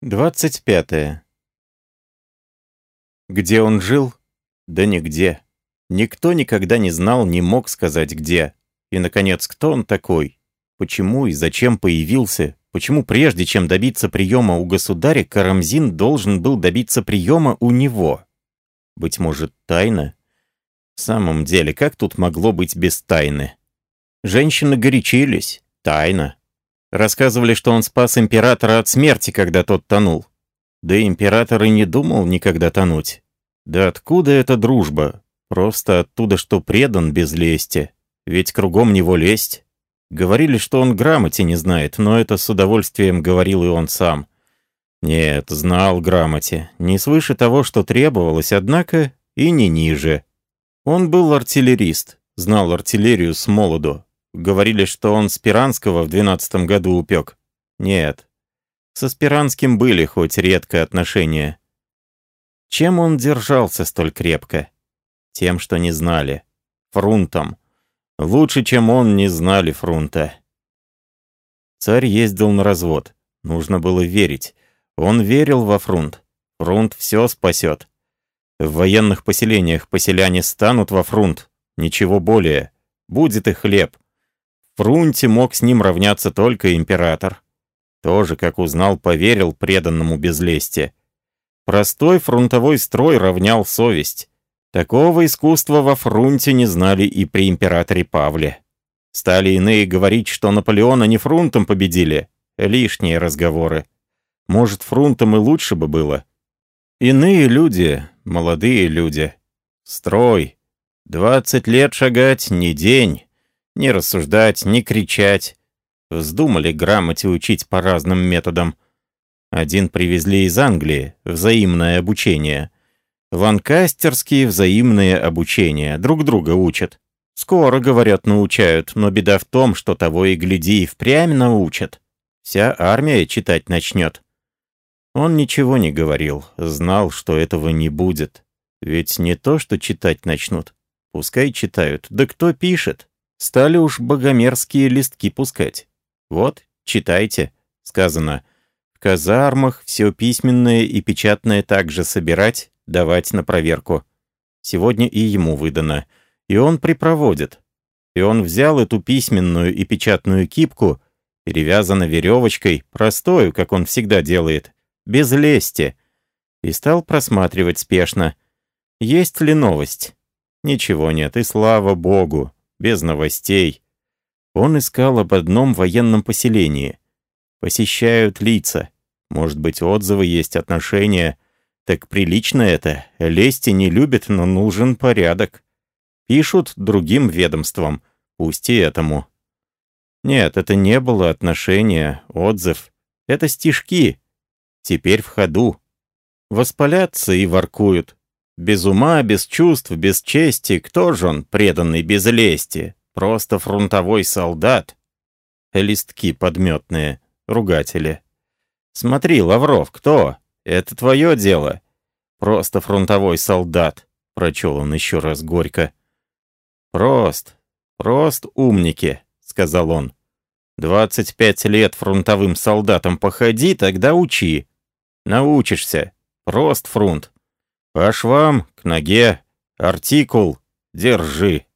25. Где он жил? Да нигде. Никто никогда не знал, не мог сказать где. И, наконец, кто он такой? Почему и зачем появился? Почему прежде чем добиться приема у государя, Карамзин должен был добиться приема у него? Быть может, тайна? В самом деле, как тут могло быть без тайны? Женщины горячились. Тайна. Рассказывали, что он спас императора от смерти, когда тот тонул. Да император и не думал никогда тонуть. Да откуда эта дружба? Просто оттуда, что предан без лести. Ведь кругом него лесть. Говорили, что он грамоте не знает, но это с удовольствием говорил и он сам. Нет, знал грамоте. Не свыше того, что требовалось, однако, и не ниже. Он был артиллерист, знал артиллерию с молоду. Говорили, что он Спиранского в двенадцатом году упек. Нет. Со Спиранским были хоть редко отношения. Чем он держался столь крепко? Тем, что не знали. Фрунтом. Лучше, чем он, не знали фрунта. Царь ездил на развод. Нужно было верить. Он верил во фрунт. Фрунт все спасет. В военных поселениях поселяне станут во фрунт. Ничего более. Будет и хлеб. Фрунте мог с ним равняться только император. Тоже, как узнал, поверил преданному без лести. Простой фронтовой строй равнял совесть. Такого искусства во фрунте не знали и при императоре Павле. Стали иные говорить, что Наполеона не фрунтом победили. Лишние разговоры. Может, фрунтом и лучше бы было. Иные люди, молодые люди. Строй. Двадцать лет шагать не день. Не рассуждать, не кричать. Вздумали грамоте учить по разным методам. Один привезли из Англии, взаимное обучение. Ланкастерские взаимные обучения, друг друга учат. Скоро, говорят, научают, но беда в том, что того и гляди и впрямь научат. Вся армия читать начнет. Он ничего не говорил, знал, что этого не будет. Ведь не то, что читать начнут. Пускай читают, да кто пишет? Стали уж богомерзкие листки пускать. Вот, читайте, сказано. В казармах все письменное и печатное также собирать, давать на проверку. Сегодня и ему выдано. И он припроводит. И он взял эту письменную и печатную кипку, перевязана веревочкой, простою, как он всегда делает, без лести, и стал просматривать спешно. Есть ли новость? Ничего нет, и слава богу без новостей. Он искал об одном военном поселении. Посещают лица. Может быть, отзывы есть, отношения. Так прилично это. Лести не любят, но нужен порядок. Пишут другим ведомствам. Пусть и этому. Нет, это не было отношения, отзыв. Это стишки. Теперь в ходу. Воспалятся и воркуют. Без ума, без чувств, без чести, кто же он, преданный без лести? Просто фронтовой солдат. Листки подметные, ругатели. Смотри, Лавров, кто? Это твое дело. Просто фронтовой солдат, прочел он еще раз горько. Прост, прост умники, сказал он. Двадцать пять лет фронтовым солдатом походи, тогда учи. Научишься. Прост фрунт. По швам, к ноге, артикул, держи.